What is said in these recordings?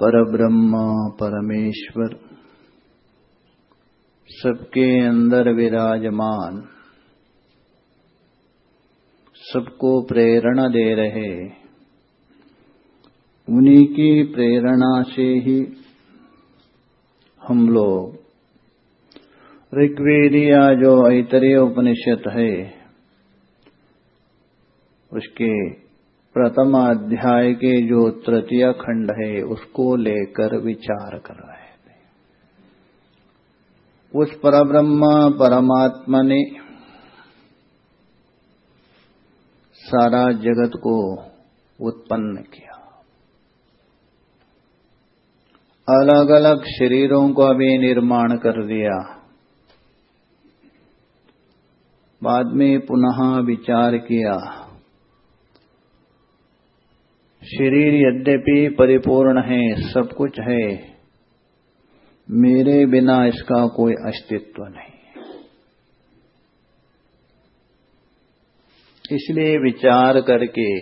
परब्रह्म, परमेश्वर, सबके अंदर विराजमान, सबको प्रेरणा दे रहे, उन्हीं की प्रेरणा से ही हम लोग ऋग्वेदिया जो ऐतरीय उपनिषद है, उसके प्रथम अध्याय के जो तृतीय खंड है, उसको लेकर विचार कर रहे थे। उस परब्रह्म परमात्मा ने सारा जगत को उत्पन्न किया। अलग अलग शरीरों को भी निर्माण कर दिया। बाद में पुनः विचार किया। शरीर यद्यपि परिपूर्ण है, सब कुछ है। मेरे बिना इसका कोई अस्तित्व नहीं। इसलिए विचार करके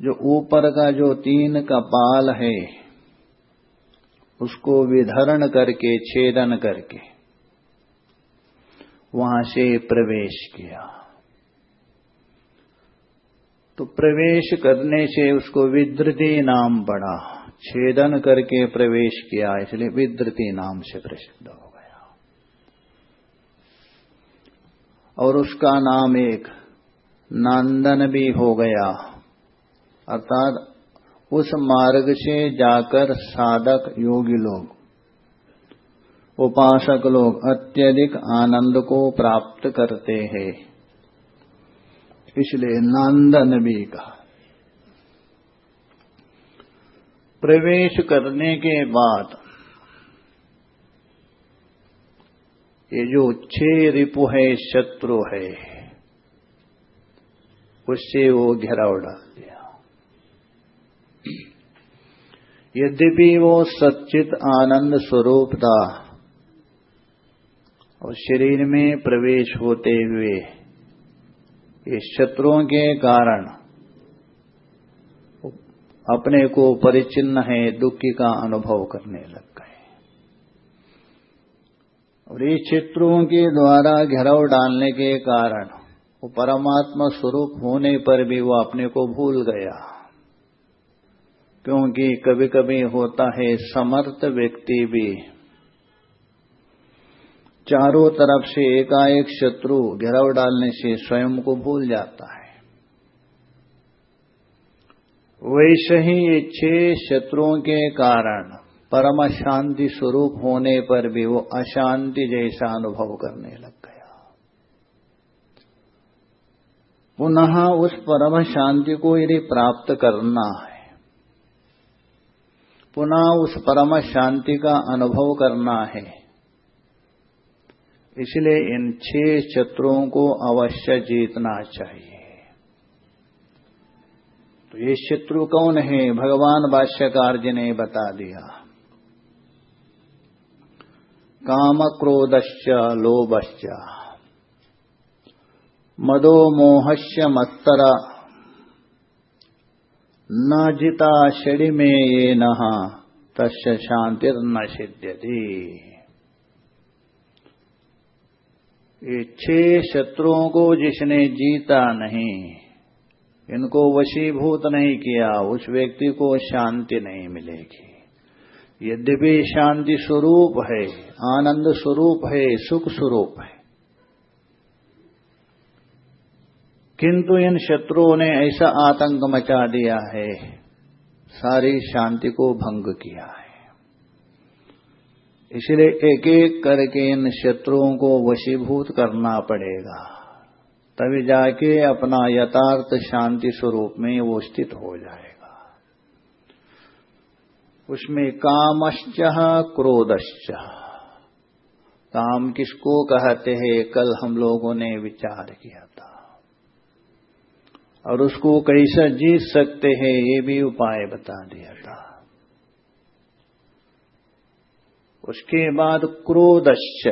जो ऊपर का जो तीन कपाल है, उसको विधरण करके, छेदन करके, वहाँ से प्रवेश किया। तो प्रवेश करने से उसको विद्रति नाम पड़ा। छेदन करके प्रवेश किया, इसलिए विद्रति नाम से प्रसिद्ध हो गया। और उसका नाम एक नंदन भी हो गया। अर्थात उस मार्ग से जाकर साधक योगी लोग, उपासक लोग अत्यधिक आनंद को प्राप्त करते हैं। इसलिए नंदन भी कहा। प्रवेश करने के बाद ये जो छह रिपु है, शत्रु है, उससे वो घेराव डाल दिया। यद्यपि वो सच्चित आनंद स्वरूप था, और शरीर में प्रवेश होते हुए इस शत्रुओं के कारण अपने को परिचिन्न है, दुखी का अनुभव करने लग गए। और इस शत्रुओं के द्वारा घेराव डालने के कारण वो परमात्मा स्वरूप होने पर भी वो अपने को भूल गया। क्योंकि कभी कभी होता है, समर्थ व्यक्ति भी चारों तरफ़ से एकाएक शत्रु घेराव डालने से स्वयं को भूल जाता है। वैसे ही ये छह शत्रुओं के कारण परम शांति स्वरूप होने पर भी वो अशांति जैसा अनुभव करने लग गया। पुनः उस परम शांति को यदि प्राप्त करना है, पुनः उस परम शांति का अनुभव करना है इसलिए इन छह शत्रुओं को अवश्य जीतना चाहिए। तो ये शत्रु कौन है? भगवान भाष्यकार जी ने बता दिया। काम क्रोधश्च लोभश्च। मदो मोहश्य मत्तर। न जिता षडि में ये न तस् शांतिर्न सिद्ध्यति। ये छह शत्रुओं को जिसने जीता नहीं, इनको वशीभूत नहीं किया, उस व्यक्ति को शांति नहीं मिलेगी। यद्यपि शांति स्वरूप है, आनंद स्वरूप है, सुख स्वरूप है। किंतु इन शत्रुओं ने ऐसा आतंक मचा दिया है, सारी शांति को भंग किया है। इसलिए एक एक करके इन शत्रुओं को वशीभूत करना पड़ेगा। तभी जाके अपना यथार्थ शांति स्वरूप में वो स्थित हो जाएगा। उसमें कामश्च क्रोधश्च। काम किसको कहते हैं? कल हम लोगों ने विचार किया था। और उसको कैसा जीत सकते हैं, ये भी उपाय बता दिया था। उसके बाद क्रोधश्च।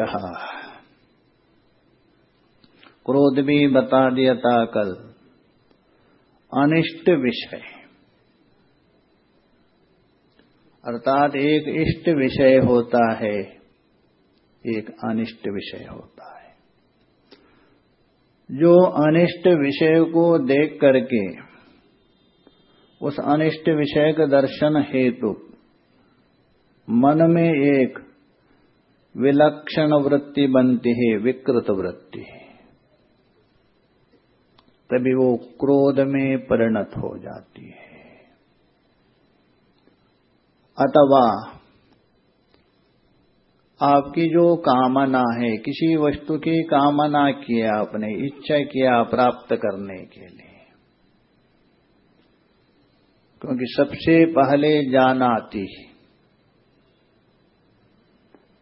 क्रोध भी बता दिया था कल। अनिष्ट विषय। अर्थात एक इष्ट विषय होता है, एक अनिष्ट विषय होता है। जो अनिष्ट विषय को देख करके, उस अनिष्ट विषय का दर्शन हेतु मन में एक विलक्षण वृत्ति बनती है, विकृत वृत्ति तभी वो क्रोध में परिणत हो जाती है। अथवा आपकी जो कामना है, किसी वस्तु की कामना किया आपने, इच्छा किया प्राप्त करने के लिए। क्योंकि सबसे पहले जान आती है।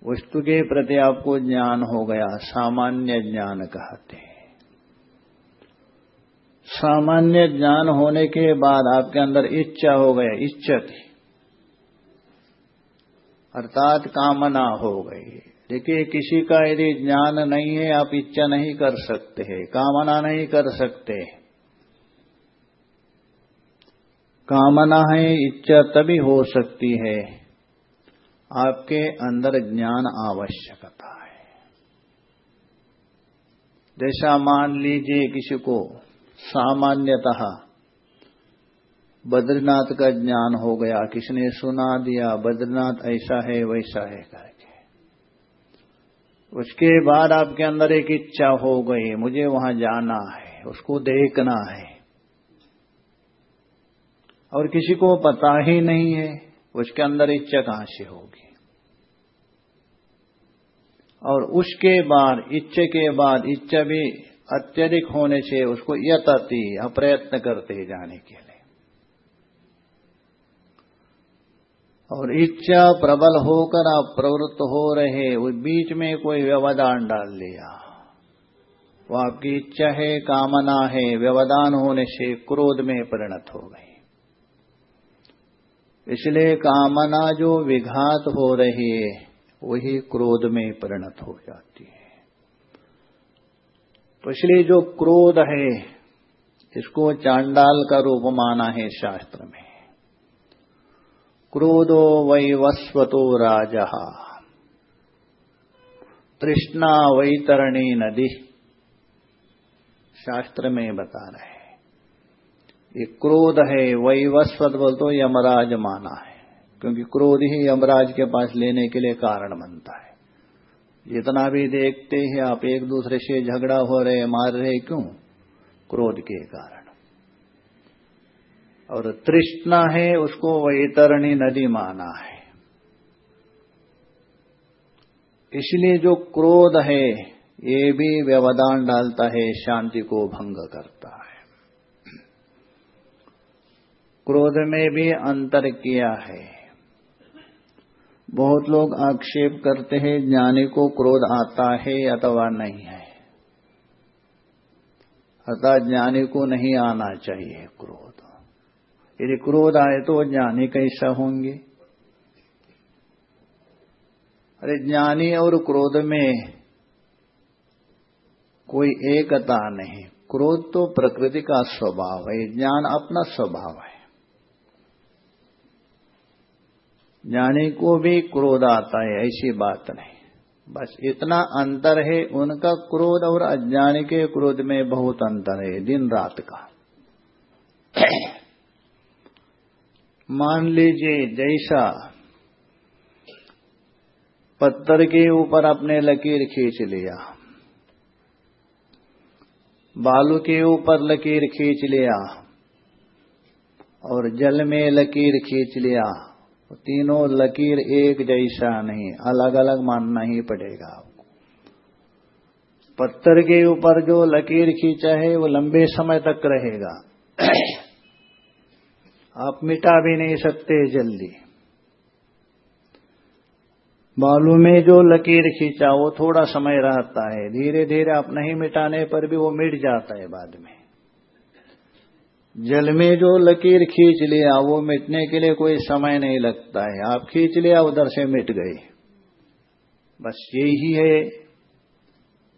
वस्तु के प्रति आपको ज्ञान हो गया, सामान्य ज्ञान कहते हैं। सामान्य ज्ञान होने के बाद आपके अंदर इच्छा हो गया इच्छा थी अर्थात कामना हो गई। देखिए, किसी का यदि ज्ञान नहीं है, आप इच्छा नहीं कर सकते हैं, कामना नहीं कर सकते कामना है, इच्छा तभी हो सकती है आपके अंदर ज्ञान आवश्यकता है। जैसा मान लीजिए किसी को सामान्यतः बद्रीनाथ का ज्ञान हो गया, किसने सुना दिया, बद्रीनाथ ऐसा है, वैसा है करके। उसके बाद आपके अंदर एक इच्छा हो गई, मुझे वहाँ जाना है, उसको देखना है। और किसी को पता ही नहीं है। उसके अंदर इच्छा कहाँ से होगी? और उसके बाद, इच्छा के बाद, इच्छा भी अत्यधिक होने से उसको यताती, अप्रयत्न करते जाने के लिए। और इच्छा प्रबल होकर आप प्रवृत्त हो रहे, उस बीच में कोई व्यवधान डाल लिया। वो आपकी इच्छा है, कामना है, व्यवधान होने से क्रोध में परिणत हो गई। इसलिए कामना जो विघात हो रही है, वही क्रोध में परिणत हो जाती है। तो इसलिए जो क्रोध है, इसको चांडाल का रूप माना है शास्त्र में। क्रोधो वैवस्वतो राज। तृष्णा वैतरणी नदी। शास्त्र में बता रहे ये क्रोध है वैवस्वत बोल तो यमराज माना है। क्योंकि क्रोध ही यमराज के पास लेने के लिए कारण बनता है। जितना भी देखते हैं, आप एक दूसरे से झगड़ा हो रहे, मार रहे क्यों? क्रोध के कारण। और तृष्णा है, उसको वैतरणी नदी माना है। इसलिए जो क्रोध है, ये भी व्यवधान डालता है, शांति को भंग करता है। क्रोध में भी अंतर किया है। बहुत लोग आक्षेप करते हैं, ज्ञानी को क्रोध आता है अथवा नहीं है। अर्थात ज्ञानी को नहीं आना चाहिए क्रोध। यदि क्रोध आए तो ज्ञानी कैसा होंगे? अरे ज्ञानी और क्रोध में कोई एकता नहीं। क्रोध तो प्रकृति का स्वभाव है, ज्ञान अपना स्वभाव है। ज्ञानी को भी क्रोध आता है, ऐसी बात नहीं। बस इतना अंतर है, उनका क्रोध और अज्ञानी के क्रोध में बहुत अंतर है, दिन रात का। मान लीजिए, जैसा पत्थर के ऊपर अपने लकीर खींच लिया, बालू के ऊपर लकीर खींच लिया, और जल में लकीर खींच लिया तीनों लकीर एक जैसा नहीं अलग अलग मानना ही पड़ेगा आपको। पत्थर के ऊपर जो लकीर खींचा है, वो लंबे समय तक रहेगा। आप मिटा भी नहीं सकते जल्दी। बालू में जो लकीर खींचा, वो थोड़ा समय रहता है। धीरे धीरे आप नहीं मिटाने पर भी वो मिट जाता है बाद में। जल में जो लकीर खींच लिया, वो मिटने के लिए कोई समय नहीं लगता है। आप खींच लिया, उधर से मिट गए बस यही है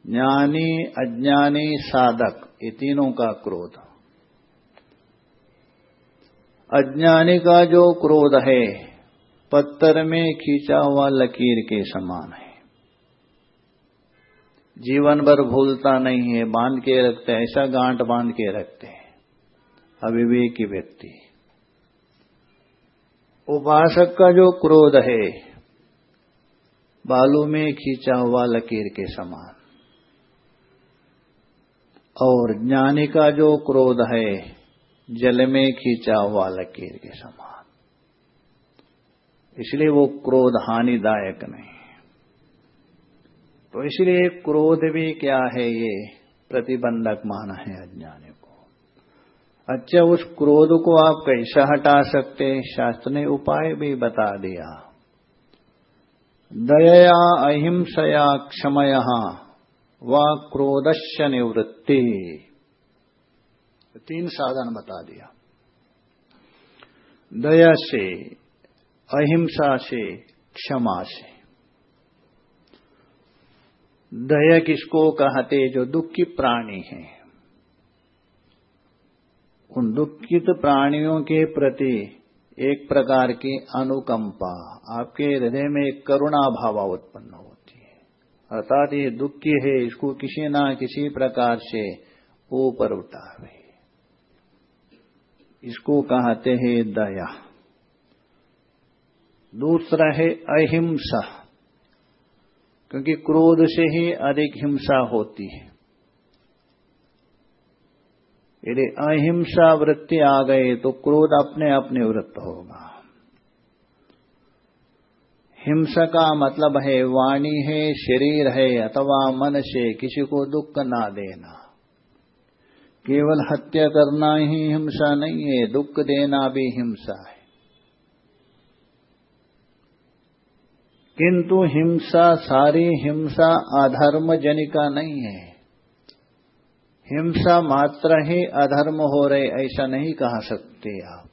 ज्ञानी, अज्ञानी, साधक, ये तीनों का क्रोध। अज्ञानी का जो क्रोध है, पत्थर में खींचा हुआ लकीर के समान है। जीवन भर भूलता नहीं है, बाँध के रखते ऐसा गांठ बाँध के रखते हैं। अविवेकी व्यक्ति। उपासक का जो क्रोध है, बालू में खींचा हुआ लकीर के समान। और ज्ञानी का जो क्रोध है, जल में खींचा हुआ लकीर के समान। इसलिए वो क्रोध हानिदायक नहीं। तो इसलिए क्रोध भी क्या है, ये प्रतिबंधक माना है अज्ञानी अच्छा उस क्रोध को आप कैसा हटा सकते? शास्त्र ने उपाय भी बता दिया। दया अहिंसया क्षमय व क्रोधश्य निवृत्ति। तीन साधन बता दिया। दया से, अहिंसा से, क्षमा से। दया किसको कहते? जो दुखी प्राणी हैं। उन दुखित प्राणियों के प्रति एक प्रकार की अनुकंपा आपके हृदय में एक करुणा भाव उत्पन्न होती है। अर्थात ये दुखी है, इसको किसी ना किसी प्रकार से ऊपर उठावे। इसको कहते हैं दया। दूसरा है अहिंसा, क्योंकि क्रोध से ही अधिक हिंसा होती है। यदि अहिंसा वृत्ति आ गए तो क्रोध अपने अपने वृत्त होगा। हिंसा का मतलब है वाणी है, शरीर है, अथवा मन से किसी को दुख ना देना। केवल हत्या करना ही हिंसा नहीं है, दुख देना भी हिंसा है। किंतु हिंसा, सारी हिंसा अधर्म जनिका नहीं है। हिंसा मात्र ही अधर्म हो रहे, ऐसा नहीं कहा सकते आप।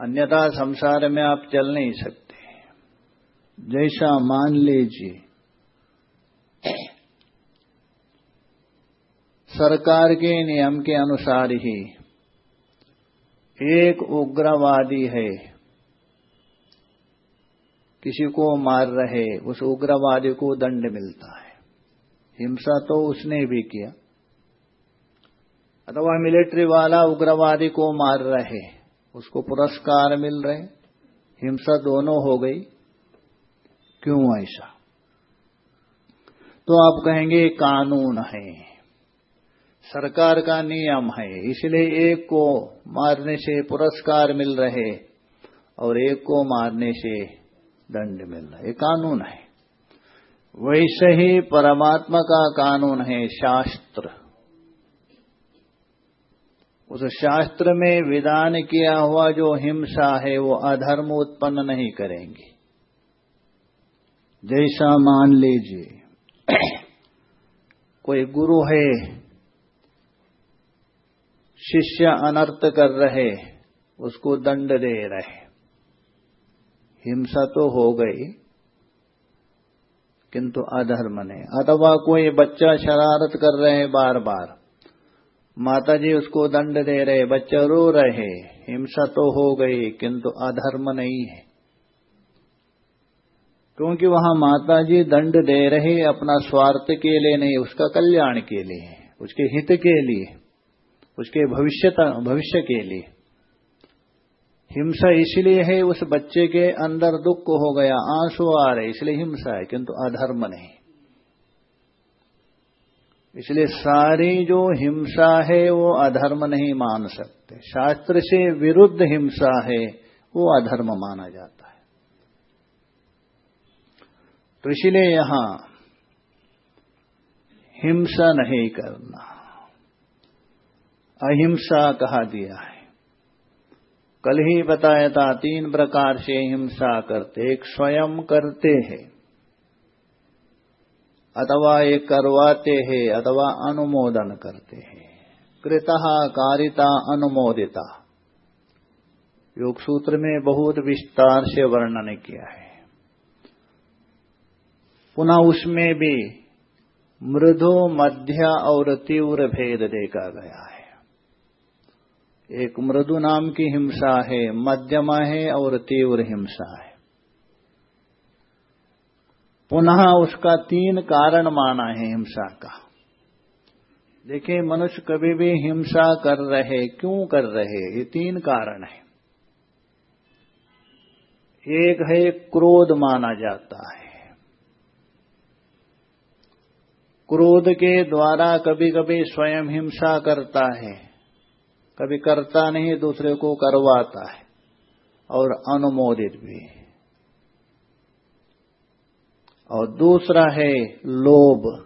अन्यथा संसार में आप चल नहीं सकते। जैसा मान लीजिए, सरकार के नियम के अनुसार ही एक उग्रवादी है, किसी को मार रहे, उस उग्रवादी को दंड मिलता है। हिंसा तो उसने भी किया। अथवा मिलिट्री वाला उग्रवादी को मार रहे, उसको पुरस्कार मिल रहे, हिंसा दोनों हो गई। क्यों ऐसा? तो आप कहेंगे कानून है, सरकार का नियम है, इसलिए एक को मारने से पुरस्कार मिल रहे और एक को मारने से दंड मिलना ये कानून है। वैसे ही परमात्मा का कानून है शास्त्र। उस शास्त्र में विधान किया हुआ जो हिंसा है, वो अधर्म उत्पन्न नहीं करेंगे। जैसा मान लीजिए, कोई गुरु है, शिष्य अनर्थ कर रहे, उसको दंड दे रहे। हिंसा तो हो गई किंतु अधर्म ने अथवा कोई बच्चा शरारत कर रहे बार बार माता जी उसको दंड दे रहे, बच्चा रो रहे, हिंसा तो हो गई, किंतु अधर्म नहीं है। क्योंकि वहाँ माता जी दंड दे रहे अपना स्वार्थ के लिए नहीं, उसका कल्याण के लिए, उसके हित के लिए, उसके भविष्य भविष्य के लिए। हिंसा इसलिए है, उस बच्चे के अंदर दुख हो गया, आँसू आ रहे, इसलिए हिंसा है, किंतु अधर्म नहीं। इसलिए सारी जो हिंसा है, वो अधर्म नहीं मान सकते। शास्त्र से विरुद्ध हिंसा है, वो अधर्म माना जाता है। तो इसलिए यहाँ हिंसा नहीं करना। अहिंसा कहा दिया है। कल ही बताया था, तीन प्रकार से हिंसा करते, एक स्वयं करते हैं। अथवा एक करवाते हैं, अथवा अनुमोदन करते हैं। कृता कारिता अनुमोदिता। योग सूत्र में बहुत विस्तार से वर्णन किया है। पुनः उसमें भी मृदु, मध्य और तीव्र भेद देखा गया है। एक मृदु नाम की हिंसा है, मध्यमा है और तीव्र हिंसा है। पुनः उसका तीन कारण माना है हिंसा का। देखिए, मनुष्य कभी भी हिंसा कर रहे, क्यों कर रहे, ये तीन कारण है। एक है क्रोध माना जाता है। क्रोध के द्वारा कभी कभी स्वयं हिंसा करता है। कभी करता नहीं, दूसरे को करवाता है और अनुमोदित भी और दूसरा है लोभ।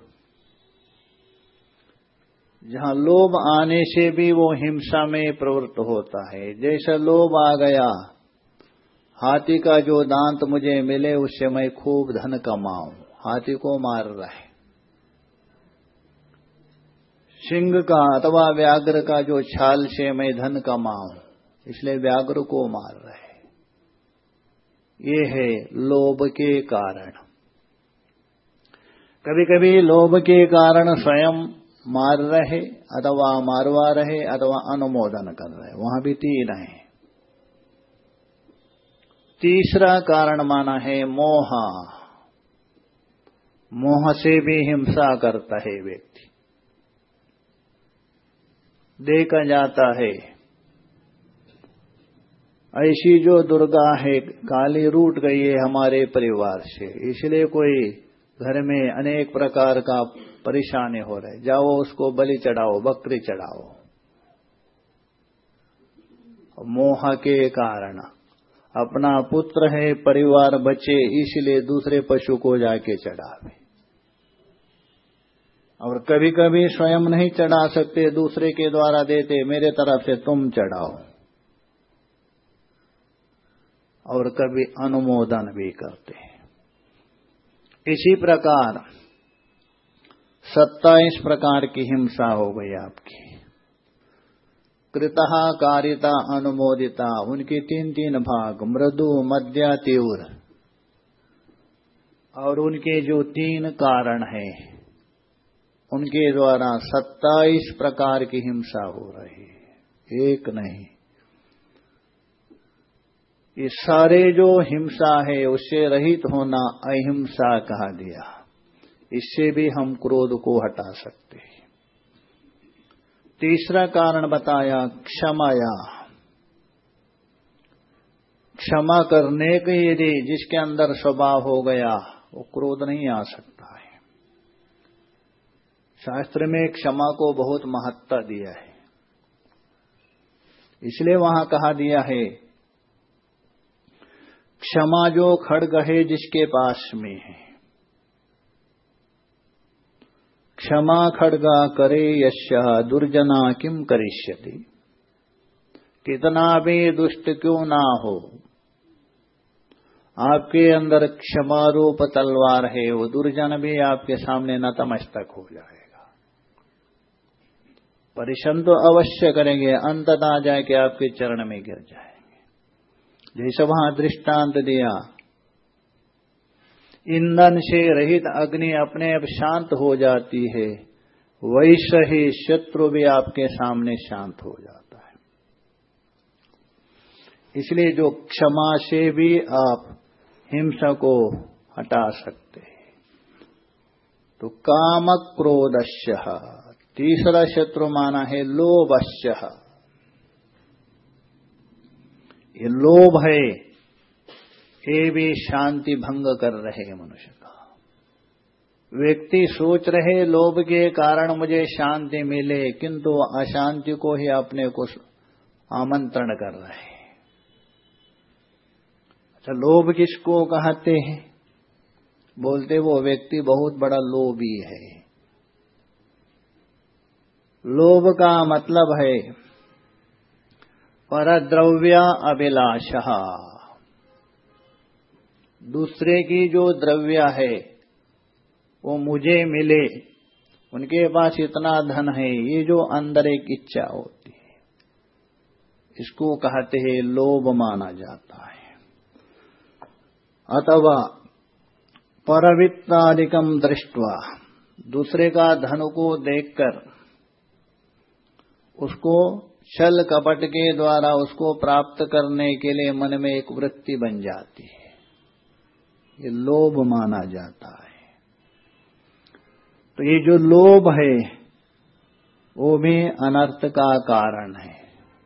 जहाँ लोभ आने से भी वो हिंसा में प्रवृत्त होता है। जैसा लोभ आ गया, हाथी का जो दांत मुझे मिले, उससे मैं खूब धन कमाऊं। हाथी को मार रहा है। सिंह का अथवा व्याघ्र का जो छाल से मैं धन कमाऊं, इसलिए व्याघ्र को मार रहे ये है लोभ के कारण। कभी कभी लोभ के कारण स्वयं मार रहे, अथवा मारवा रहे, अथवा अनुमोदन कर रहे। वहाँ भी तीन है। तीसरा कारण माना है मोह। मोह से भी हिंसा करता है व्यक्ति। देखा जाता है। ऐसी जो दुर्गा है, काली रूट गई है हमारे परिवार से। इसलिए कोई घर में अनेक प्रकार का परेशानी हो रहे जाओ उसको बलि चढ़ाओ, बकरी चढ़ाओ। मोह के कारण। अपना पुत्र है, परिवार बचे, इसलिए दूसरे पशु को जाके चढ़ावे। और कभी कभी स्वयं नहीं चढ़ा सकते, दूसरे के द्वारा देते, मेरे तरफ़ से तुम चढ़ाओ। और कभी अनुमोदन भी करते। इसी प्रकार, सत्ताईस प्रकार की हिंसा हो गई आपकी। कृता, कारिता, अनुमोदिता, उनकी तीन तीन भाग, मृदु, मध्य, तीव्र। और उनके जो तीन कारण हैं उनके द्वारा सत्ताईस प्रकार की हिंसा हो रही है। एक नहीं। ये सारे जो हिंसा है, उससे रहित होना अहिंसा कहा गया। इससे भी हम क्रोध को हटा सकते हैं। तीसरा कारण बताया क्षमाया क्षमा करने के यदि जिसके अंदर स्वभाव हो गया, वो क्रोध नहीं आ सकता। शास्त्र में क्षमा को बहुत महत्ता दिया है। इसलिए वहाँ कहा दिया है, क्षमा जो खड़ग है जिसके पास में है। क्षमा खड़गा करे यश दुर्जना किम करिष्यति। कितना भी दुष्ट क्यों ना हो, आपके अंदर क्षमा रूप तलवार है, वो दुर्जन भी आपके सामने नतमस्तक हो जाए। परिश्रम तो अवश्य करेंगे, अंत आ जाए कि आपके चरण में गिर जाएँगे। जैसे वहाँ दृष्टांत दिया, ईंधन से रहित अग्नि अपने आप शांत हो जाती है, वैसे ही शत्रु भी आपके सामने शांत हो जाता है। इसलिए जो क्षमा से भी आप हिंसा को हटा सकते हैं। तो काम क्रोधश्य तीसरा शत्रु माना है लोभश्य ये लोभ है, ये भी शांति भंग कर रहे हैं मनुष्य का। व्यक्ति सोच रहे लोभ के कारण मुझे शांति मिले, किंतु अशांति को ही अपने को आमंत्रण कर रहे हैं। अच्छा लोभ किसको कहते हैं? बोलते वो व्यक्ति बहुत बड़ा लोभी है। लोभ का मतलब है परद्रव्य अभिलाष। दूसरे की जो द्रव्य है, वो मुझे मिले, उनके पास इतना धन है, ये जो अंदर एक इच्छा होती है, इसको कहते हैं लोभ माना जाता है। अथवा परवित्तादिकम दृष्टवा, दूसरे का धन को देखकर उसको छल कपट के द्वारा उसको प्राप्त करने के लिए मन में एक वृत्ति बन जाती है। ये लोभ माना जाता है। तो ये जो लोभ है, वो भी अनर्थ का कारण है।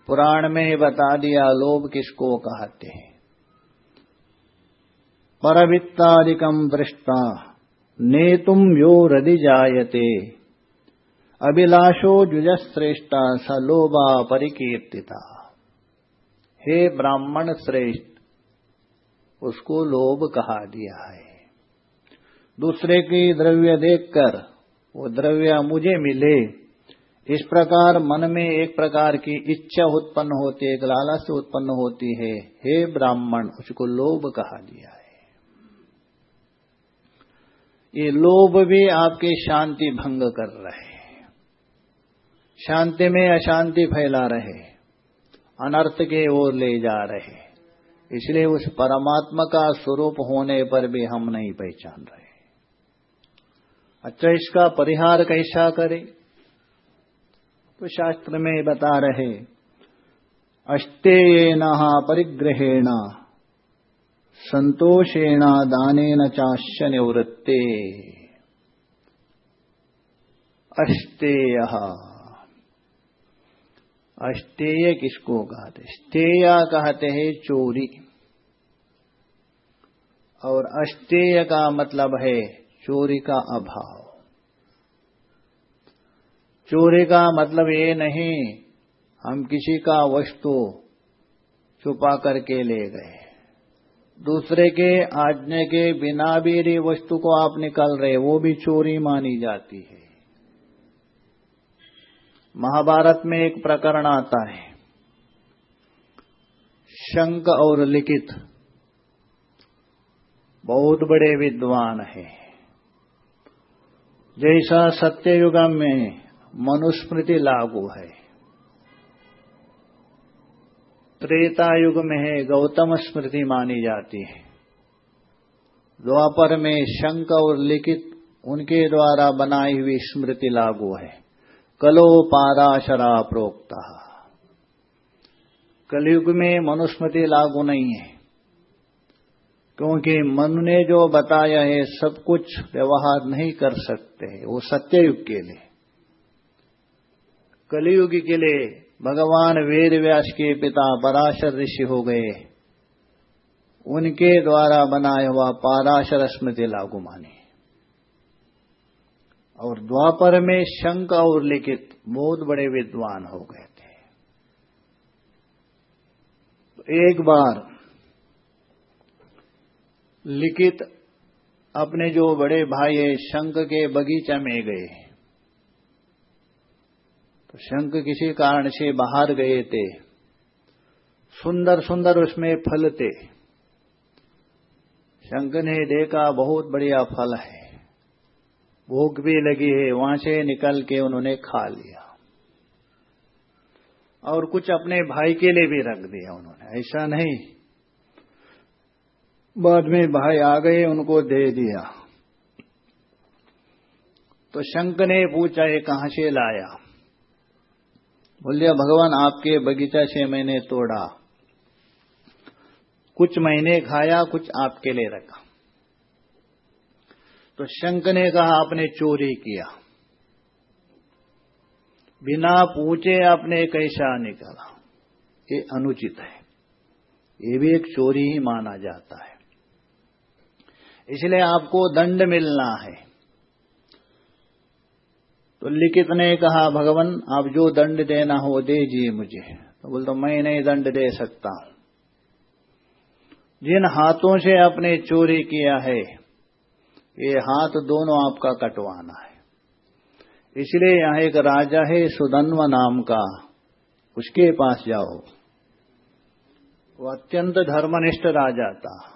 पुराण में बता दिया, लोभ किसको कहते हैं? परवित्तादिकम दृष्टा नेतुम यो हृदय जायते। अभिलाषो जुजश्रेष्ठा सलोभा परिकीर्तिता। हे ब्राह्मण श्रेष्ठ, उसको लोभ कहा दिया है। दूसरे की द्रव्य देखकर वो द्रव्य मुझे मिले। इस प्रकार मन में एक प्रकार की इच्छा उत्पन्न होती है, एक लालच उत्पन्न होती है। हे ब्राह्मण, उसको लोभ कहा दिया है। ये लोभ भी आपके शांति भंग कर रहे शांति में अशांति फैला रहे, अनर्थ के ओर ले जा रहे। इसलिए उस परमात्मा का स्वरूप होने पर भी हम नहीं पहचान रहे। अच्छा इसका परिहार कैसा करें? तो शास्त्र में बता रहे अष्टेन परिग्रहेण, संतोषेण दानेन चाश्य निवृत्ते। अष्टेय अस्तेय किसको कहते स्तेय कहते हैं चोरी। और अस्तेय का मतलब है चोरी का अभाव। चोरी का मतलब ये नहीं, हम किसी का वस्तु छुपा करके ले गए दूसरे के आज्ञा के बिना भी वस्तु को आप निकाल रहे वो भी चोरी मानी जाती है। महाभारत में एक प्रकरण आता है। शंक और लिखित बहुत बड़े विद्वान है। जैसा सत्ययुग में मनुस्मृति लागू है। त्रेता युग में है, गौतम स्मृति मानी जाती है। द्वापर में शंक और लिखित उनके द्वारा बनाई हुई स्मृति लागू है। कलो पाराशरा प्रोक्ता। कलयुग में मनुस्मृति लागू नहीं है, क्योंकि मन ने जो बताया है, सब कुछ व्यवहार नहीं कर सकते, वो सत्ययुग के लिए। कलयुग के लिए भगवान वेद व्यास के पिता पराशर ऋषि हो गए। उनके द्वारा बनाया हुआ पाराशर स्मृति लागू मानी। और द्वापर में शंक और लिखित बहुत बड़े विद्वान हो गए थे। तो एक बार लिखित अपने जो बड़े भाई है शंक के बगीचा में गए। तो शंक किसी कारण से बाहर गए थे। सुंदर सुंदर उसमें फल थे। शंक ने देखा, बहुत बढ़िया फल है। भूख भी लगी है, वहाँ से निकल के उन्होंने खा लिया। और कुछ अपने भाई के लिए भी रख दिया उन्होंने, ऐसा नहीं। बाद में भाई आ गए, उनको दे दिया। तो शंक ने पूछा, ये कहाँ से लाया? बोलिया, भगवान, आपके बगीचा से मैंने तोड़ा। कुछ महीने खाया, कुछ आपके लिए रखा। तो शंक ने कहा, आपने चोरी किया। बिना पूछे आपने कैसा निकाला? ये अनुचित है। ये भी एक चोरी ही माना जाता है। इसलिए आपको दंड मिलना है। तो लिखित ने कहा, भगवान, आप जो दंड देना हो दीजिए मुझे। तो बोल तो मैं नहीं दंड दे सकता। हूँ जिन हाथों से आपने चोरी किया है ये हाथ दोनों आपका कटवाना है। इसलिए यहाँ एक राजा है सुदन्व नाम का। उसके पास जाओ। वो अत्यंत धर्मनिष्ठ राजा था।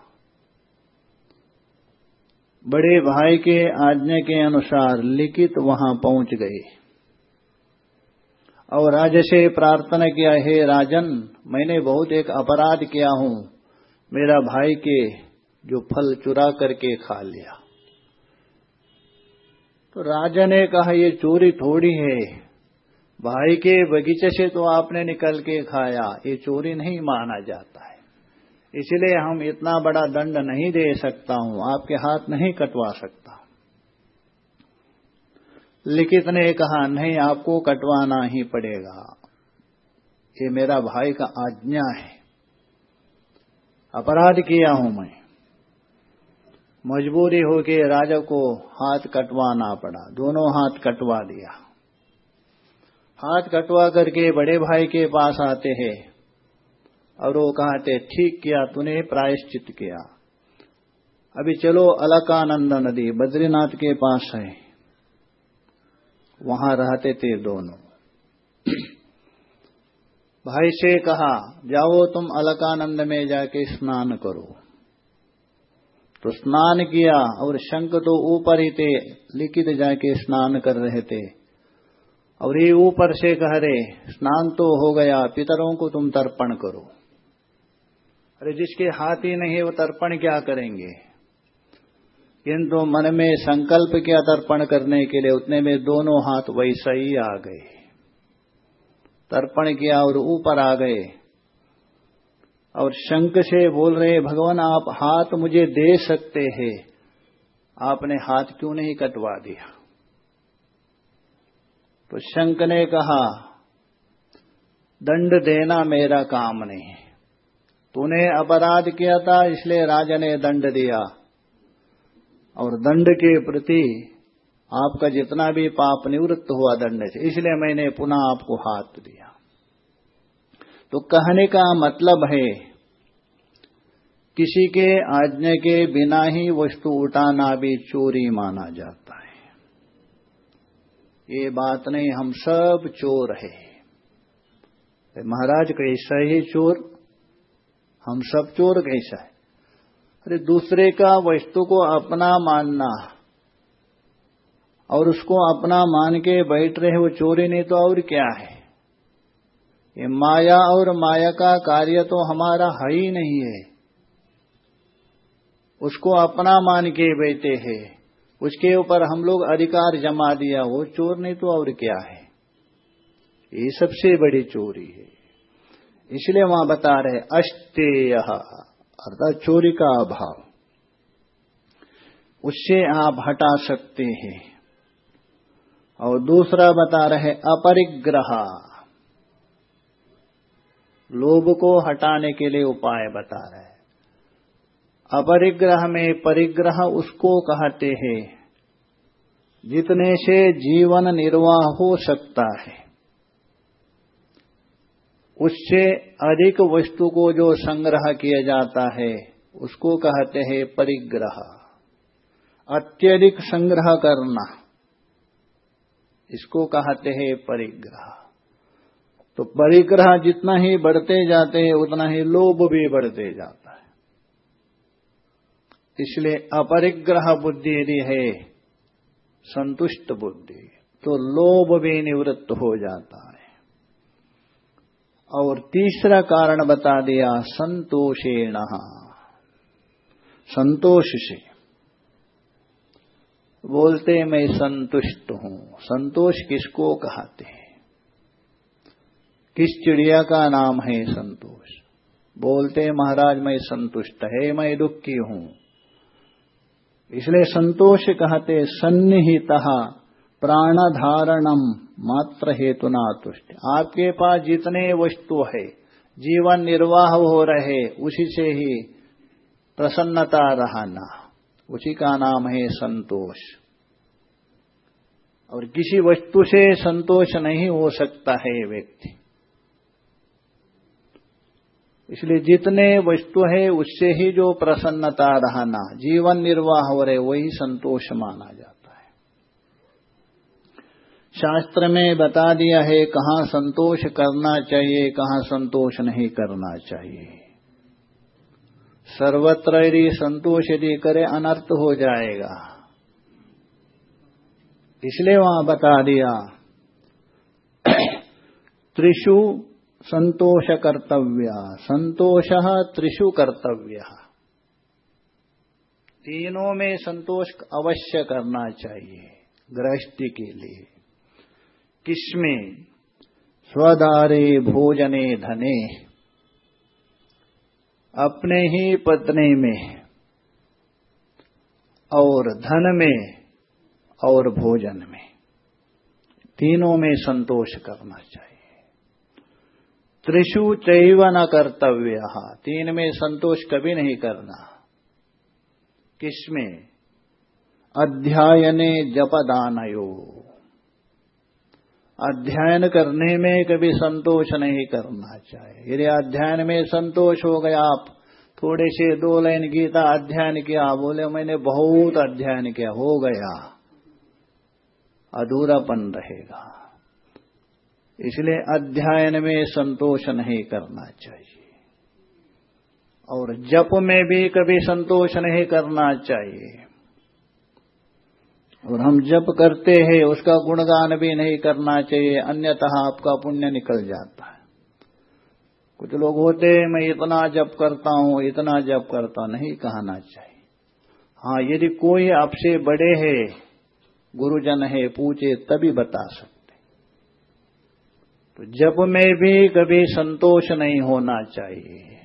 बड़े भाई के आज्ञा के अनुसार लिखित वहाँ पहुँच गए और राजा से प्रार्थना किया, हे राजन, मैंने बहुत एक अपराध किया हूँ। मेरा भाई के जो फल चुरा करके खा लिया। तो राजा ने कहा, ये चोरी थोड़ी है। भाई के बगीचे से तो आपने निकल के खाया। ये चोरी नहीं माना जाता है। इसलिए हम इतना बड़ा दंड नहीं दे सकता हूँ। आपके हाथ नहीं कटवा सकता। लिखित ने कहा, नहीं, आपको कटवाना ही पड़ेगा। ये मेरा भाई का आज्ञा है। अपराध किया हूँ मैं। मजबूरी हो के राजा को हाथ कटवाना पड़ा। दोनों हाथ कटवा दिया। हाथ कटवा करके बड़े भाई के पास आते हैं और वो कहते, ठीक किया, तूने प्रायश्चित किया। अभी चलो अलकानंद नदी, बद्रीनाथ के पास है। वहाँ रहते थे दोनों। भाई से कहा, जाओ तुम अलकानंद में जाके स्नान करो। तो स्नान किया और शंख तो ऊपर ही थे, लिखित जाके स्नान कर रहे थे। और ये ऊपर से कह रहे, स्नान तो हो गया, पितरों को तुम तर्पण करो। अरे जिसके हाथ ही नहीं, वो तर्पण क्या करेंगे? किंतु मन में संकल्प किया तर्पण करने के लिए, उतने में दोनों हाथ वैसा ही आ गए। तर्पण किया और ऊपर आ गए। और शंख से बोल रहे, भगवान, आप हाथ मुझे दे सकते हैं। आपने हाथ क्यों नहीं कटवा दिया? तो शंक ने कहा, दंड देना मेरा काम नहीं। तूने अपराध किया था, इसलिए राजा ने दंड दिया। और दंड के प्रति आपका जितना भी पाप निवृत्त हुआ दंड से, इसलिए मैंने पुनः आपको हाथ दिया। तो कहने का मतलब है, किसी के आज्ञा के बिना ही वस्तु उठाना भी चोरी माना जाता है। ये बात नहीं, हम सब चोर है। महाराज, कैसा ही चोर? हम सब चोर कैसा है? अरे, दूसरे का वस्तु को अपना मानना और उसको अपना मान के बैठ रहे वो चोरी, नहीं तो और क्या है? ये माया और माया का कार्य तो हमारा है ही नहीं है। उसको अपना मान के बैठे हैं। उसके ऊपर हम लोग अधिकार जमा दिया, वो चोर नहीं तो और क्या है? ये सबसे बड़ी चोरी है। इसलिए वहाँ बता रहे अष्टेय अर्थात चोरी का अभाव। उससे आप हटा सकते हैं। और दूसरा बता रहे अपरिग्रह। लोभ को हटाने के लिए उपाय बता रहे हैं। अपरिग्रह में परिग्रह उसको कहते हैं, जितने से जीवन निर्वाह हो सकता है। उससे अधिक वस्तु को जो संग्रह किया जाता है, उसको कहते हैं परिग्रह। अत्यधिक संग्रह करना, इसको कहते हैं परिग्रह। तो परिग्रह जितना ही बढ़ते जाते हैं, उतना ही लोभ भी बढ़ते जाता है। इसलिए अपरिग्रह बुद्धि यदि है, संतुष्ट बुद्धि तो लोभ भी निवृत्त हो जाता है। और तीसरा कारण बता दिया, संतोषेण। संतोष से बोलते मैं संतुष्ट हूँ। संतोष किसको कहते हैं? किस चिड़िया का नाम है संतोष? बोलते, महाराज, मैं संतुष्ट है, मैं दुखी हूँ। इसलिए संतोष कहते, सन्निहित प्राणधारणम मात्र हेतु तुष्ट। आपके पास जितने वस्तु है, जीवन निर्वाह हो रहे, उसी से ही प्रसन्नता रहना। उसी का नाम है संतोष। और किसी वस्तु से संतोष नहीं हो सकता है व्यक्ति। इसलिए जितने वस्तु है, उससे ही जो प्रसन्नता रहना, जीवन निर्वाह हो रहे, वही संतोष माना जाता है। शास्त्र में बता दिया है, कहाँ संतोष करना चाहिए, कहाँ संतोष नहीं करना चाहिए। सर्वत्र यदि संतोष यदि करे, अनर्थ हो जाएगा। इसलिए वहाँ बता दिया त्रिशु संतोष कर्तव्य संतोष त्रिशु कर्तव्य। तीनों में संतोष अवश्य करना चाहिए, गृहस्थी के लिए। किसमें? स्वदारे भोजने धने। अपने ही पत्नी में। और धन में और भोजन में। तीनों में संतोष करना चाहिए। त्रिशु चैव न कर्तव्य। तीन में संतोष कभी नहीं करना। किसमें? अध्ययने जपदानयो। अध्ययन करने में कभी संतोष नहीं करना चाहिए। यदि अध्ययन में संतोष हो गया, आप थोड़े से दो लाइन गीता अध्ययन किया, बोले, मैंने बहुत अध्ययन किया, हो गया। अधूरापन रहेगा। इसलिए अध्ययन में संतोष नहीं करना चाहिए। और जप में भी कभी संतोष नहीं करना चाहिए। और हम जप करते हैं, उसका गुणगान भी नहीं करना चाहिए, अन्यतः आपका पुण्य निकल जाता है। कुछ लोग होते हैं, मैं इतना जप करता हूँ, इतना जप करता नहीं कहना चाहिए। हाँ यदि कोई आपसे बड़े है, गुरुजन है, पूछे, तभी बता सकते तो जप में भी कभी संतोष नहीं होना चाहिए।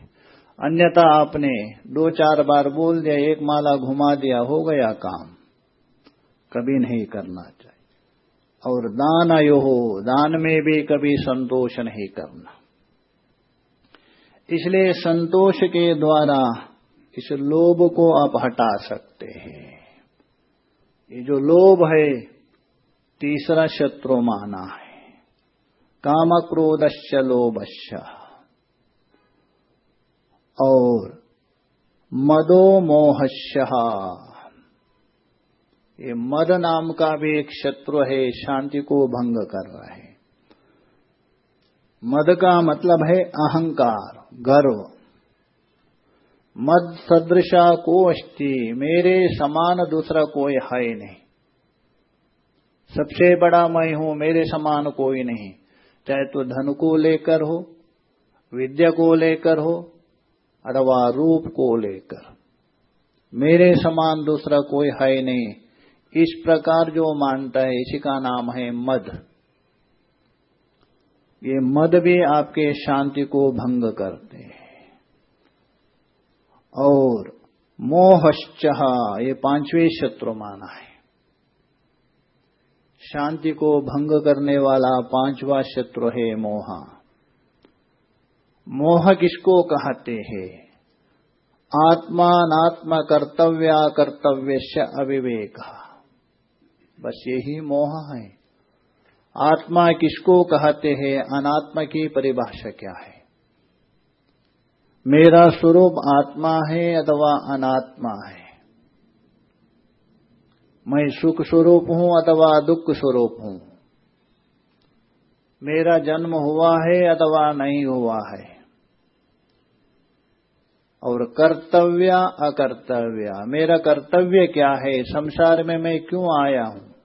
अन्यथा आपने दो चार बार बोल दिया, एक माला घुमा दिया, हो गया काम। कभी नहीं करना चाहिए। और दान आयो हो दान में भी कभी संतोष नहीं करना। इसलिए संतोष के द्वारा इस लोभ को आप हटा सकते हैं। ये जो लोभ है, तीसरा शत्रु माना है। काम क्रोधश्च लोभश्च और मदो मोहश्य ये मद नाम का भी एक शत्रु है, शांति को भंग कर रहा है। मद का मतलब है अहंकार, गर्व। मद सदृशा को अस्थि मेरे समान दूसरा कोई है नहीं। सबसे बड़ा मैं हूँ, मेरे समान कोई नहीं। चाहे तो धन को लेकर हो, विद्या को लेकर हो, अथवा रूप को लेकर। मेरे समान दूसरा कोई है नहीं। इस प्रकार जो मानता है, इसी का नाम है मद। ये मद भी आपके शांति को भंग करते हैं। और मोहश्च, ये पाँचवें शत्रु माना है। शांति को भंग करने वाला पांचवा शत्रु है मोहा। मोह किसको कहते हैं? आत्मा नात्म कर्तव्य कर्तव्य से अविवेक। बस यही मोह है। आत्मा किसको कहते हैं? अनात्मा की परिभाषा क्या है? मेरा स्वरूप आत्मा है अथवा अनात्मा है? मैं सुख स्वरूप हूँ अथवा दुख स्वरूप हूँ। मेरा जन्म हुआ है अथवा नहीं हुआ है। और कर्तव्य अकर्तव्य। मेरा कर्तव्य क्या है? संसार में मैं क्यों आया हूँ?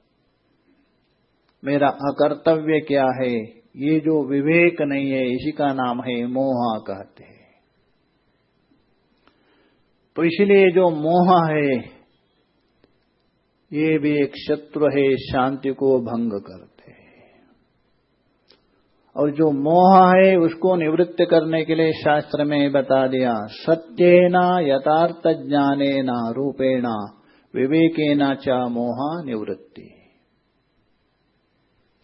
मेरा अकर्तव्य क्या है? ये जो विवेक नहीं है, इसी का नाम है मोहा कहते हैं। तो इसलिए जो मोह है ये भी एक शत्रु है, शांति को भंग करता और जो मोह है, उसको निवृत्त करने के लिए शास्त्र में बता दिया, सत्येना यथार्थ ज्ञाने ज्ञानेना रूपेणा विवेकेना च मोह निवृत्ति।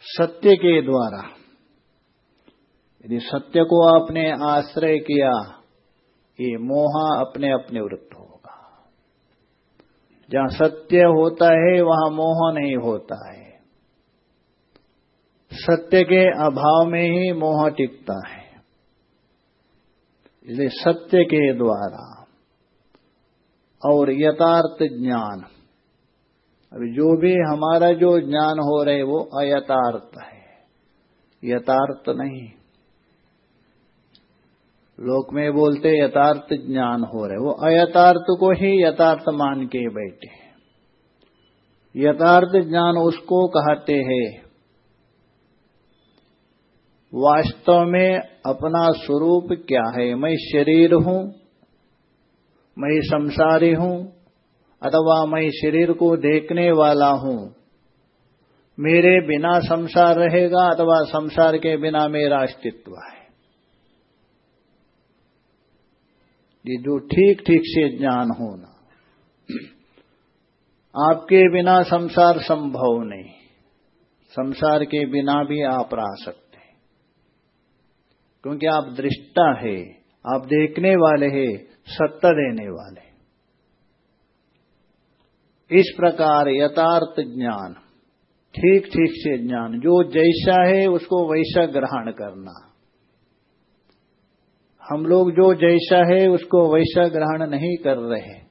सत्य के द्वारा, यदि सत्य को आपने आश्रय किया, ये मोह अपने अपने वृत्त होगा जहाँ सत्य होता है, वहाँ मोह नहीं होता है। सत्य के अभाव में ही मोह टिकता है। इसलिए सत्य के द्वारा और यथार्थ ज्ञान। अभी जो भी हमारा जो ज्ञान हो रहे, वो अयथार्थ है। यथार्थ नहीं। लोक में बोलते यथार्थ ज्ञान हो रहे वो अयथार्थ को ही यथार्थ मान के बैठे यथार्थ ज्ञान उसको कहते हैं। वास्तव में अपना स्वरूप क्या है? मैं शरीर हूँ, मैं संसारी हूँ, अथवा मैं शरीर को देखने वाला हूँ। मेरे बिना संसार रहेगा अथवा संसार के बिना मेरा अस्तित्व है। जो ठीक ठीक से ज्ञान होना आपके बिना संसार संभव नहीं। संसार के बिना भी आप रह सकते हैं। क्योंकि आप दृष्टा है, आप देखने वाले हैं, सत्ता देने वाले इस प्रकार यथार्थ ज्ञान ठीक ठीक से ज्ञान, जो जैसा है उसको वैसा ग्रहण करना। हम लोग जो जैसा है, उसको वैसा ग्रहण नहीं कर रहे।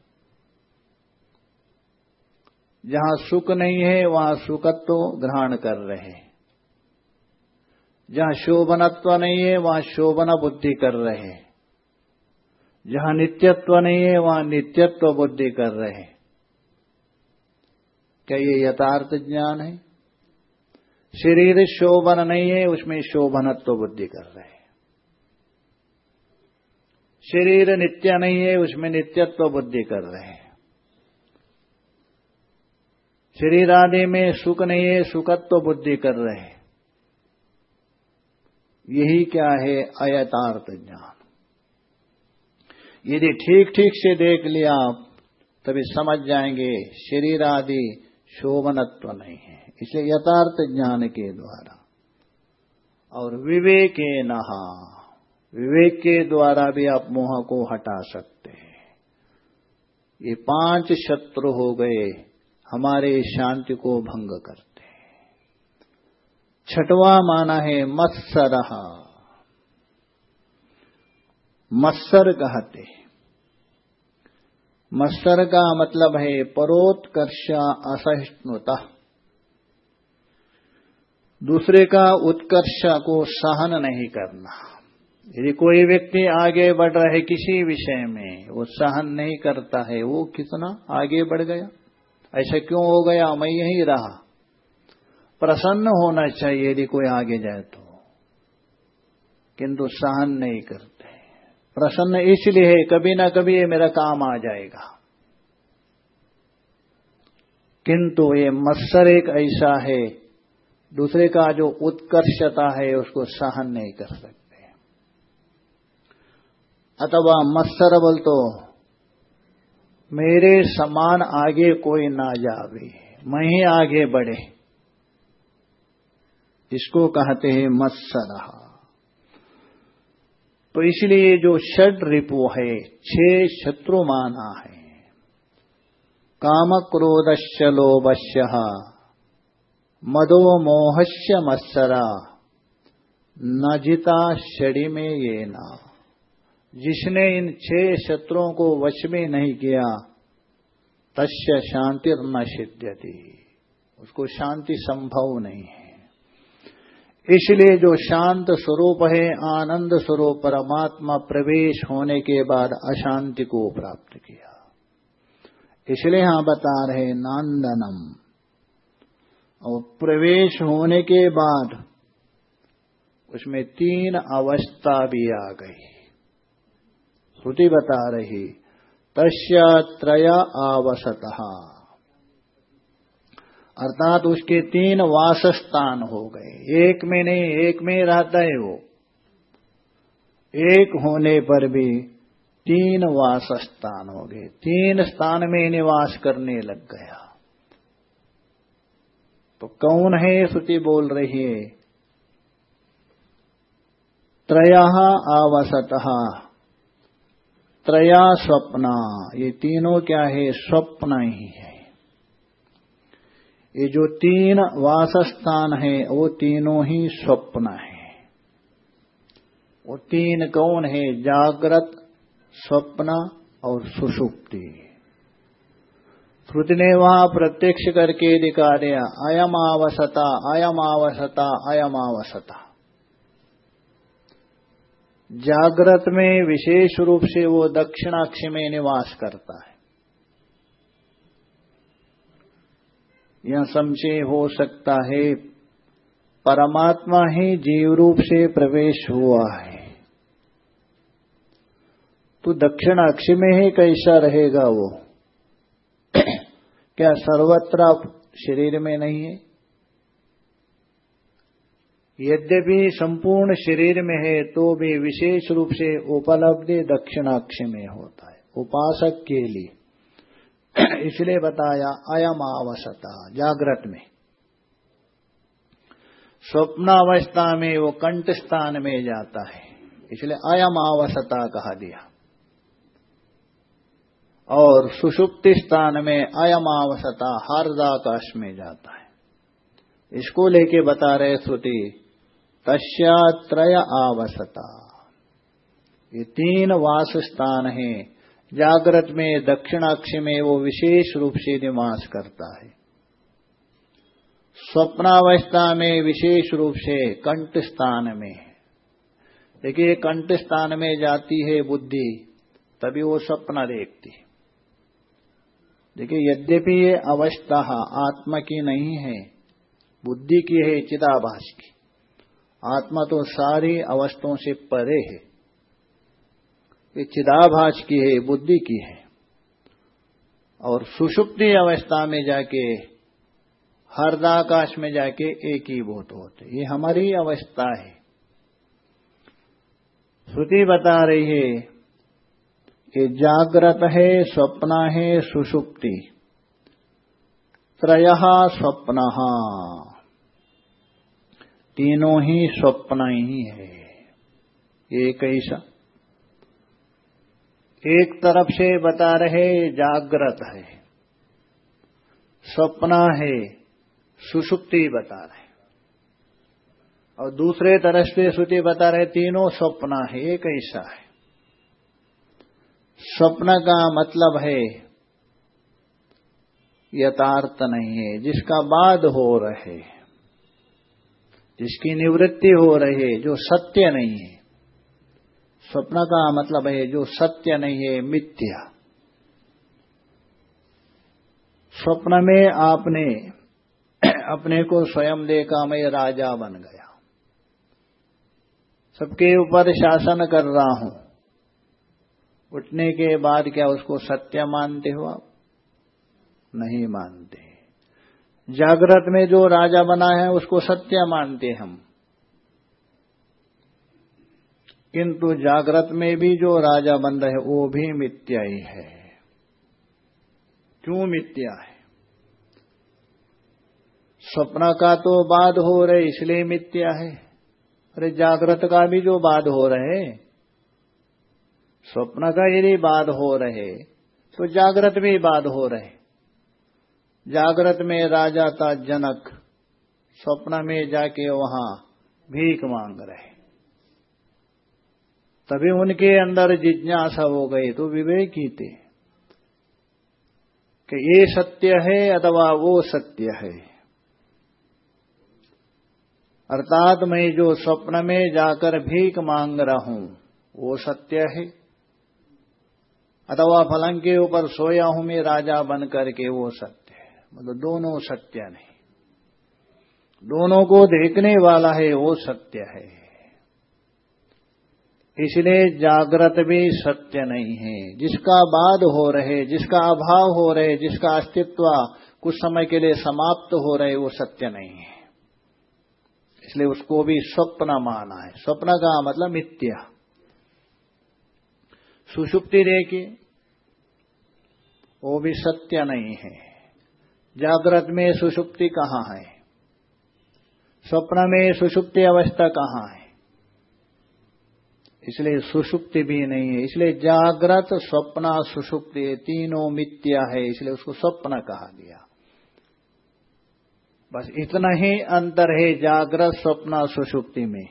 जहाँ सुख नहीं है, वहाँ सुखत्व ग्रहण कर रहे। जहाँ शोभनत्व नहीं है, वहाँ शोभन बुद्धि कर रहे। जहाँ नित्यत्व नहीं है, वहाँ नित्यत्व बुद्धि कर रहे। क्या ये यथार्थ ज्ञान है? शरीर शोभन नहीं है, उसमें शोभनत्व बुद्धि कर रहे। शरीर नित्य नहीं है, उसमें नित्यत्व बुद्धि कर रहे हैं। शरीर आदि में सुख नहीं है, सुखत्व बुद्धि कर रहे हैं। यही क्या है अयथार्थ ज्ञान? यदि ठीक ठीक से देख लिया आप, तभी समझ जाएँगे शरीर आदि शोभनत्व नहीं है। इसे यथार्थ ज्ञान के द्वारा। और विवेके नहा। विवेक के द्वारा भी आप मोह को हटा सकते हैं। ये पाँच शत्रु हो गए, हमारे शांति को भंग करते हैं। छठवा माना है मत्सर। मत्सर कहते मत्सर का मतलब है परोत्कर्ष असहिष्णुता। दूसरे का उत्कर्ष को सहन नहीं करना। यदि कोई व्यक्ति आगे बढ़ रहा है किसी विषय में, वो सहन नहीं करता है, वो कितना आगे बढ़ गया? ऐसा क्यों हो गया? मैं यही रहा। प्रसन्न होना चाहिए यदि कोई आगे जाए तो। किंतु सहन नहीं करते। प्रसन्न इसलिए है, कभी ना कभी ये मेरा काम आ जाएगा। किंतु ये मत्सर एक ऐसा है, दूसरे का जो उत्कर्षता है, उसको सहन नहीं कर सकते। अथवा मत्सर बोल तो मेरे समान आगे कोई ना जावे, मैं ही आगे बढ़े। इसको कहते हैं मत्सर। तो इसलिए जो षड रिपु है, छह शत्रु माना है। काम क्रोधश्य लोभश्य मदो मोहश्य मत्सरा। न जिता षडी में ये ना जिसने इन छह शत्रुओं को वश में नहीं किया, तस्य शांति न सिद्ध्यति उसको शांति संभव नहीं है। इसलिए जो शांत स्वरूप है, आनंद स्वरूप परमात्मा प्रवेश होने के बाद अशांति को प्राप्त किया। इसलिए यहाँ बता रहे नांदनम, और प्रवेश होने के बाद उसमें तीन अवस्था भी आ गई। श्रुति बता रही तस्य त्रय आवसतः। अर्थात उसके तीन वासस्थान हो गए। एक में नहीं, एक में रहता है वो। एक होने पर भी तीन वासस्थान हो गए। तीन स्थान में निवास करने लग गया। तो कौन है श्रुति बोल रही है? त्रया आवसत। त्रया स्वप्ना। ये तीनों क्या है? स्वप्न ही है। ये जो तीन वासस्थान है, वो तीनों ही स्वप्न है। वो तीन कौन है? जागृत, स्वप्न और सुषुप्ति श्रुति ने वहाँ प्रत्यक्ष करके दिखा दिया अयम आवसता अयम आवसता अयम आवसता जागृत में विशेष रूप से वो दक्षिणाक्ष में निवास करता है। यह संशय हो सकता है, परमात्मा ही जीव रूप से प्रवेश हुआ है। तो दक्षिणाक्ष में ही कैसा रहेगा वो? क्या सर्वत्र शरीर में नहीं है? यद्यपि संपूर्ण शरीर में है तो भी विशेष रूप से उपलब्धि दक्षिणाक्ष में होता है। उपासक के लिए। इसलिए बताया, अयम आवश्यता जागृत में। स्वप्नावस्था में वो कंठ स्थान में जाता है। इसलिए अयम आवश्यता कहा दिया। और सुषुप्ति स्थान में अयम आवश्यता हरदाकाश में जाता है। इसको लेके बता रहे श्रुति तस्यात्रय आवसता। ये तीन वास स्थान है। जागृत में, दक्षिणाक्ष में वो विशेष रूप से निवास करता है। स्वप्नावस्था में विशेष रूप से कंठ स्थान में। देखिए कंठ स्थान में जाती है बुद्धि, तभी वो स्वप्न देखती है। देखिए, यद्यपि ये अवस्था आत्मा की नहीं है, बुद्धि की है, चिदाभास की। आत्मा तो सारी अवस्थाओं से परे है। ये चिदाभास की है बुद्धि की है। और सुषुप्ति अवस्था में जाके, हरदाकाश में जाके एक ही भूत होते ये हमारी अवस्था है। श्रुति बता रही है कि जागृत है, स्वप्न है सुषुप्ति। त्रय स्वप्न। तीनों ही स्वप्न ही है। एक ऐसा। एक तरफ़ से बता रहे जागृत है। स्वप्न है सुषुप्ति बता रहे। और दूसरे तरफ़ से श्रुति बता रहे, तीनों स्वप्न है, एक ऐसा है। स्वप्न का मतलब है, यथार्थ नहीं है, जिसका बाद हो रहे। जिसकी निवृत्ति हो रही है, जो सत्य नहीं है। स्वप्न का मतलब है, जो सत्य नहीं है, मिथ्या। स्वप्न में आपने अपने को स्वयं देखा, मैं राजा बन गया। सबके ऊपर शासन कर रहा हूँ। उठने के बाद क्या उसको सत्य मानते हो आप? नहीं मानते। जागृत में जो राजा बना है, उसको सत्य मानते हम। किंतु जागृत में भी जो राजा बन रहे, वो भी मिथ्या ही है। क्यों मिथ्या है? स्वप्न का तो बाद हो रहे, इसलिए मिथ्या है। अरे, जागृत का भी जो बाद हो रहे स्वप्न का यदि बाद हो रहे तो जागृत भी बाद हो रहे। जागृत में राजा था जनक, स्वप्न में जाके वहाँ भीख मांग रहे। तभी उनके अंदर जिज्ञासा हो गई तो विवेक ही थे कि ये सत्य है अथवा वो सत्य है। अर्थात मैं जो स्वप्न में जाकर भीख मांग रहा हूँ, वो सत्य है। अथवा फलंग के ऊपर सोया हूँ मैं, राजा बन करके वो सत्य मतलब दोनों सत्य नहीं। दोनों को देखने वाला है, वो सत्य है। इसलिए जागृत भी सत्य नहीं है। जिसका बाद हो रहे, जिसका अभाव हो रहे, जिसका अस्तित्व कुछ समय के लिए समाप्त हो रहे, वो सत्य नहीं है। इसलिए उसको भी स्वप्न माना है। स्वप्न का मतलब मिथ्या। सुषुप्ति देखिए, वो भी सत्य नहीं है। जागृत में सुषुप्ति कहाँ है? स्वप्न में सुषुप्ति अवस्था कहाँ है? इसलिए सुषुप्ति भी नहीं है। इसलिए जागृत, स्वप्न, सुषुप्ति तीनों मिथ्या है, इसलिए उसको स्वप्न कहा गया। बस इतना ही अंतर है जागृत, स्वप्न, सुषुप्ति में।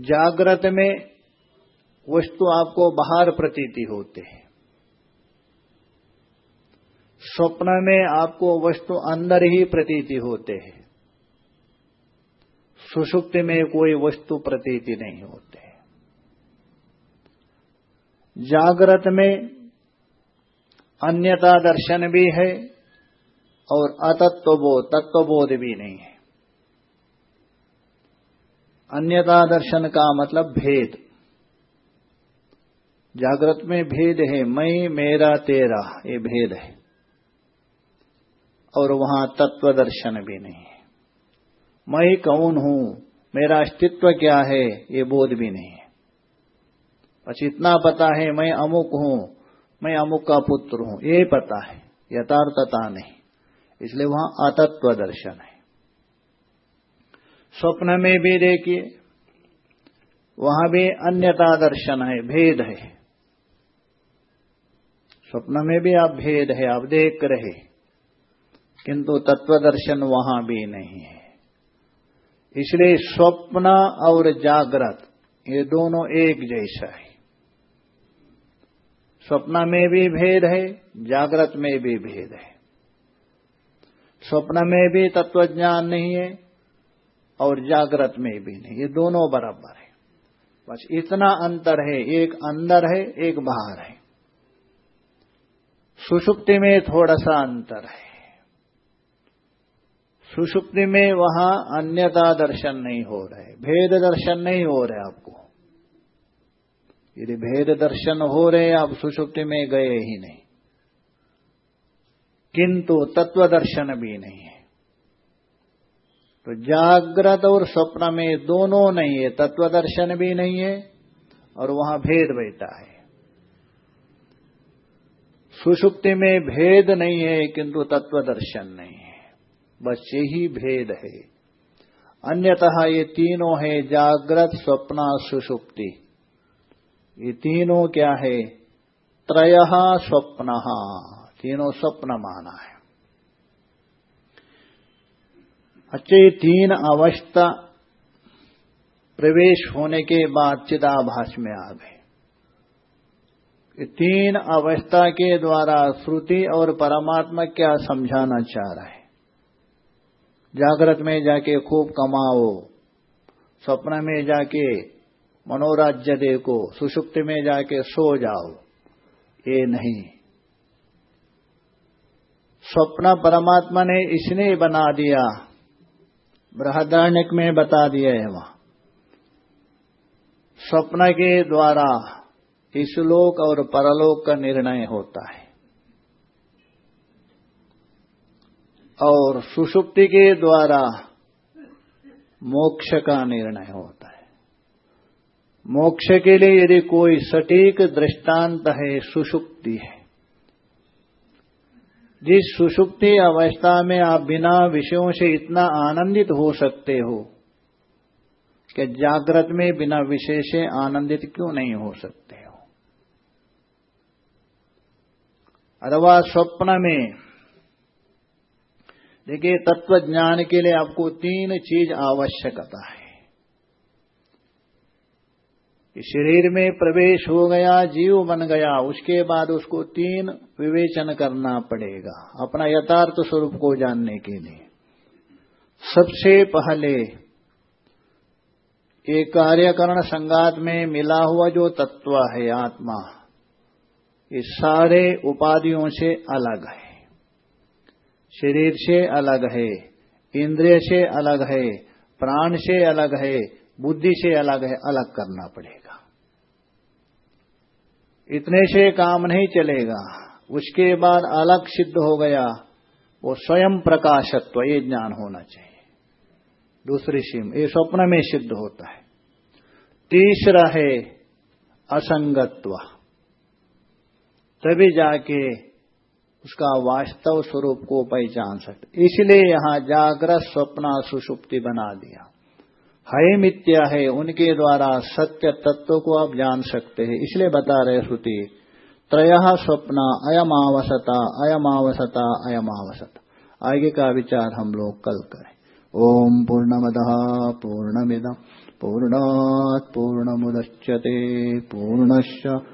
जागृत में वस्तु आपको बाहर प्रतीति होते हैं। स्वप्न में आपको वस्तु अंदर ही प्रतीति होते हैं। सुषुप्ति में कोई वस्तु प्रतीति नहीं होते जागृत में अन्यता दर्शन भी है और अतत्वबोध तत्वबोध भी नहीं है। अन्यता दर्शन का मतलब भेद। जागृत में भेद है मैं मेरा, तेरा, ये भेद है। और वहाँ तत्व दर्शन भी नहीं है। मैं कौन हूँ? मेरा अस्तित्व क्या है? ये बोध भी नहीं है। बस इतना पता है, मैं अमुक हूँ, मैं अमुक का पुत्र हूँ, ये पता है, यथार्थता नहीं। इसलिए वहाँ अतत्व दर्शन है। स्वप्न में भी देखिए, वहाँ भी अन्यता दर्शन है, भेद है। स्वप्न में भी आप भेद है, आप देख रहे किंतु तत्व दर्शन वहाँ भी नहीं है। इसलिए स्वप्न और जागृत, ये दोनों एक जैसा है। स्वप्न में भी भेद है, जागृत में भी भेद है। स्वप्न में भी तत्वज्ञान नहीं है और जागृत में भी नहीं। ये दोनों बराबर है। बस इतना अंतर है, एक अंदर है, एक बाहर है। सुषुप्ति में थोड़ा सा अंतर है। सुषुप्ति में वहाँ अन्यता दर्शन नहीं हो रहे। भेद दर्शन नहीं हो रहे आपको। यदि भेद दर्शन हो रहे, आप सुषुप्ति में गए ही नहीं। किंतु तत्व दर्शन भी नहीं है। तो जागृत और स्वप्न में दोनों नहीं है, तत्व दर्शन भी नहीं है, और वहाँ भेद बैठा है। सुषुप्ति में भेद नहीं है, किंतु तत्व दर्शन नहीं है। बस यही भेद है। अन्यतः ये तीनों है जागृत स्वप्न सुषुप्ति ये तीनों क्या है? त्रय स्वप्न। तीनों स्वप्न माना है। अच्छे तीन अवस्था प्रवेश होने के बाद चिदाभास में आ गए। तीन अवस्था के द्वारा श्रुति और परमात्मा क्या समझाना चाह रहा जागृत में जाके खूब कमाओ स्वप्न में जाके मनोराज्य देखो, सुषुप्ति में जाके सो जाओ। ये नहीं। स्वप्न परमात्मा ने इसने बना दिया बृहदारण्यक में बता दिया है वहाँ। स्वप्न के द्वारा इस लोक और परलोक का निर्णय होता है। और सुषुप्ति के द्वारा मोक्ष का निर्णय होता है। मोक्ष के लिए यदि कोई सटीक दृष्टांत है सुषुप्ति है। जिस सुषुप्ति अवस्था में आप बिना विषयों से इतना आनंदित हो सकते हो कि जागृत में बिना विषय से आनंदित क्यों नहीं हो सकते हो? अथवा स्वप्न में देखिए तत्व ज्ञान के लिए आपको तीन चीज़ आवश्यकता है। कि शरीर में प्रवेश हो गया, जीव बन गया, उसके बाद उसको तीन विवेचन करना पड़ेगा, अपना यथार्थ स्वरूप को जानने के लिए। सबसे पहले एक कार्यकरण संगात में मिला हुआ जो तत्व है आत्मा, ये सारे उपाधियों से अलग है। शरीर से अलग है, इंद्रिय से अलग है, प्राण से अलग है, बुद्धि से अलग है, अलग करना पड़ेगा। इतने से काम नहीं चलेगा, उसके बाद अलग सिद्ध हो गया, वो स्वयं प्रकाशत्व, ये ज्ञान होना चाहिए। दूसरी सीम, ये स्वप्न में सिद्ध होता है। तीसरा है असंगत्व। तभी जाके उसका वास्तव स्वरूप को पहचान सकते। इसलिए यहाँ जागृत स्वप्न सुषुप्ति बना दिया। है मित्या है, उनके द्वारा सत्य तत्व को आप जान सकते हैं। इसलिए बता रहे श्रुति, त्रय स्वप्न, अयमावसता अयमावसता अयमावसता। आगे का विचार हम लोग कल करें। ओम पूर्णमद पूर्णमिद, पूर्णात् पूर्णमुदच्यते, पूर्णश्च